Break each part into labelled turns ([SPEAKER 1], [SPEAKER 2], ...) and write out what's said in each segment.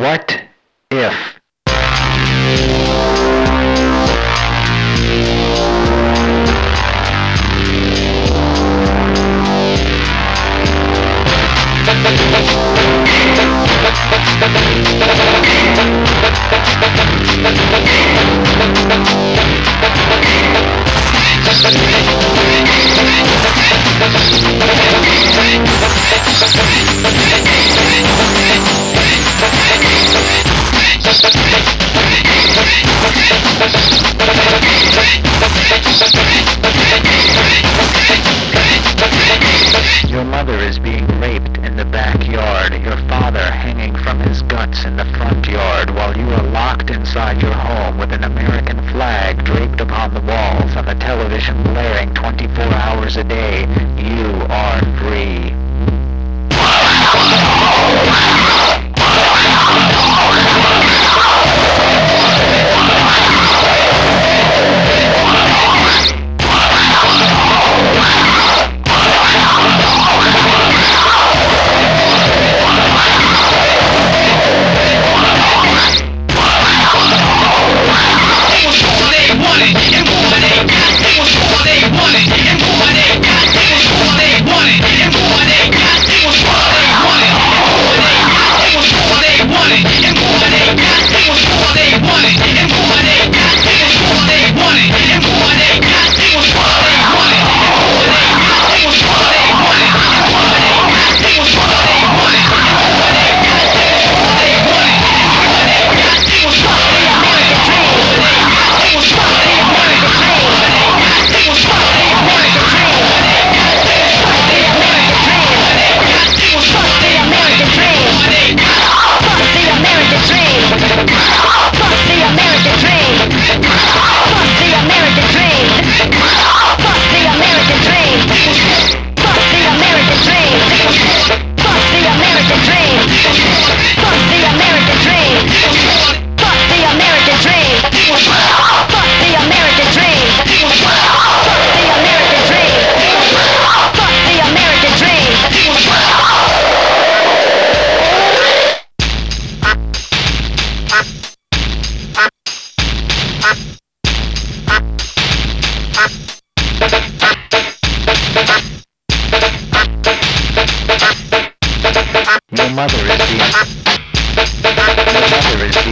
[SPEAKER 1] What if? once in the front yard while you are locked inside your home with an American flag draped upon the walls and the television blaring 24 hours a day, you are free. mother is here. Your mother is.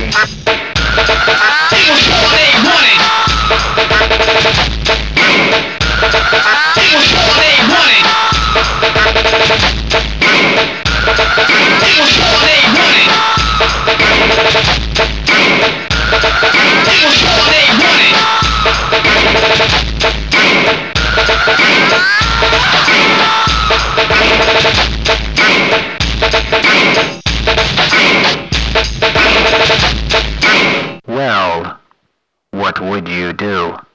[SPEAKER 1] what would you do?